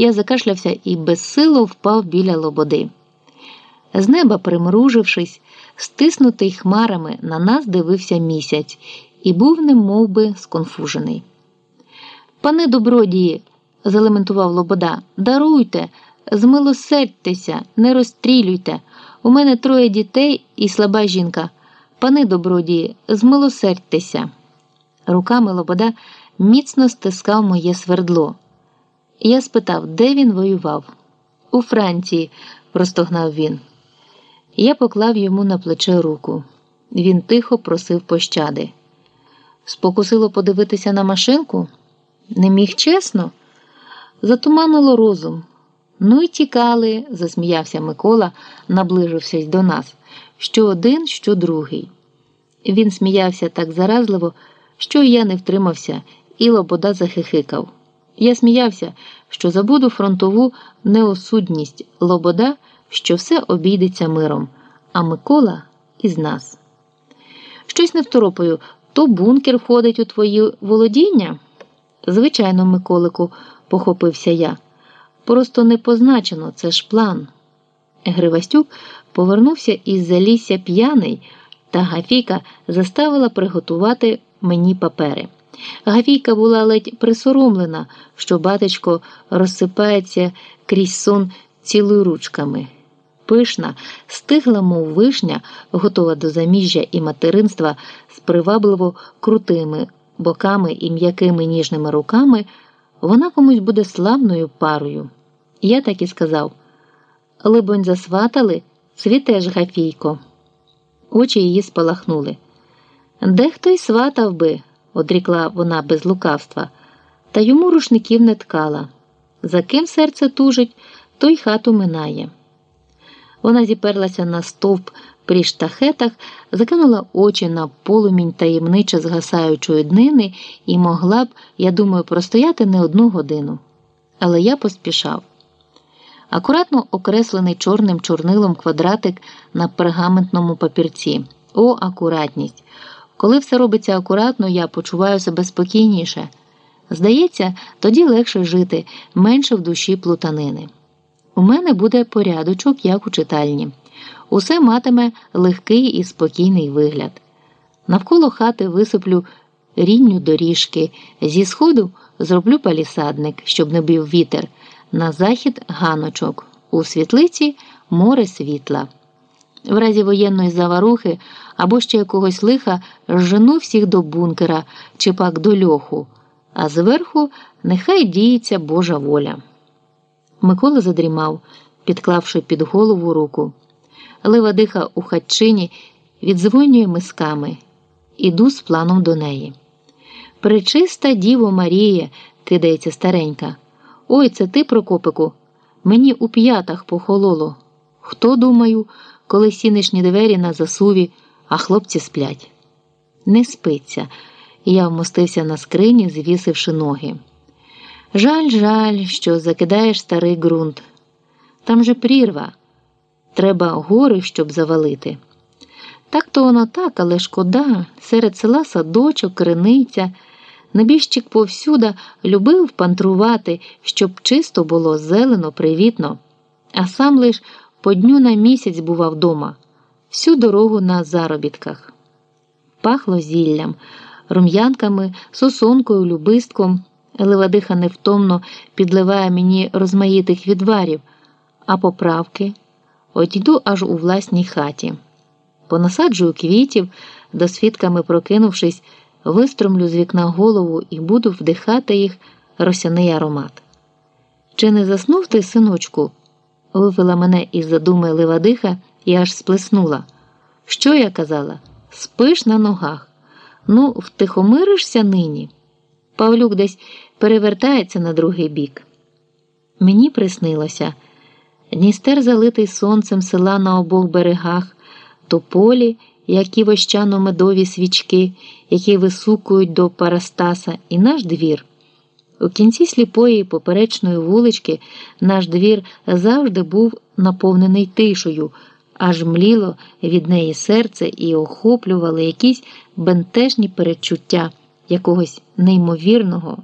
Я закашлявся і безсило впав біля лободи. З неба, примружившись, стиснутий хмарами, на нас дивився місяць і був немов би сконфужений. Пане добродії, залементував Лобода, даруйте, змилосердьтеся, не розстрілюйте. У мене троє дітей і слаба жінка. Пане добродії, змилосердьтеся. Руками Лобода міцно стискав моє свердло. Я спитав, де він воював. У Франції, простогнав він. Я поклав йому на плече руку. Він тихо просив пощади. Спокусило подивитися на машинку? Не міг чесно? Затуманило розум. Ну й тікали, засміявся Микола, наближившись до нас, що один, що другий. Він сміявся так заразливо, що я не втримався, і Лобода захихикав. Я сміявся, що забуду фронтову неосудність Лобода, що все обійдеться миром, а Микола із нас. Щось не второпаю, то бункер входить у твої володіння? Звичайно, Миколику, похопився я. Просто не позначено, це ж план. Гривастюк повернувся із залісся п'яний, та Гафійка заставила приготувати мені папери. Гафійка була ледь присоромлена, що батечко розсипається крізь сон цілоручками. Пишна, стигла, мов вишня, готова до заміжжя і материнства з привабливо крутими боками і м'якими ніжними руками, вона комусь буде славною парою. Я так і сказав Либонь, засватали, цвітеш, Гафійко. Очі її спалахнули. Дехто й сватав би одрікла вона без лукавства, та йому рушників не ткала. За ким серце тужить, той хату минає. Вона зіперлася на стовп при штахетах, закинула очі на полумінь таємниче згасаючої днини і могла б, я думаю, простояти не одну годину. Але я поспішав. Акуратно окреслений чорним чорнилом квадратик на пергаментному папірці. О, акуратність! Коли все робиться акуратно, я почуваю себе спокійніше. Здається, тоді легше жити, менше в душі плутанини. У мене буде порядочок, як у читальні. Усе матиме легкий і спокійний вигляд. Навколо хати висиплю рінню доріжки, зі сходу зроблю палісадник, щоб не бив вітер, на захід ганочок, у світлиці море світла. В разі воєнної заварухи або ще якогось лиха жену всіх до бункера чи пак до льоху, а зверху нехай діється Божа воля. Микола задрімав, підклавши під голову руку. Левадиха у хатчині відзвонює мисками. Іду з планом до неї. Пречиста Діво Марія, кидається старенька. Ой, це ти, Прокопику, мені у п'ятах похололо. Хто думаю, коли сінишні двері на засуві, а хлопці сплять. Не спиться, я вмостився на скрині, звісивши ноги. Жаль, жаль, що закидаєш старий ґрунт. Там же прірва. Треба гори, щоб завалити. Так то воно так, але шкода, серед села садочок, криниця. Небіжчик повсюда любив пантрувати, щоб чисто було зелено, привітно, а сам лиш по дню на місяць бував дома, всю дорогу на заробітках. Пахло зіллям, рум'янками, сосонкою, любистком. Левадиха невтомно підливає мені розмаїтих відварів, а поправки одійду аж у власній хаті. Понасаджую квітів, досвідками прокинувшись, вистромлю з вікна голову і буду вдихати їх росяний аромат. Чи не заснув ти, синочку? Вивела мене із задуми Левадиха і аж сплеснула. Що я казала? Спиш на ногах. Ну, втихомиришся нині. Павлюк десь перевертається на другий бік. Мені приснилося Дністер, залитий сонцем села на обох берегах, тополі, які вощано медові свічки, які висукують до Парастаса, і наш двір. У кінці сліпої поперечної вулички наш двір завжди був наповнений тишею, аж мліло від неї серце і охоплювали якісь бентежні перечуття якогось неймовірного,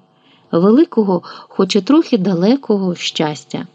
великого, хоч і трохи далекого щастя.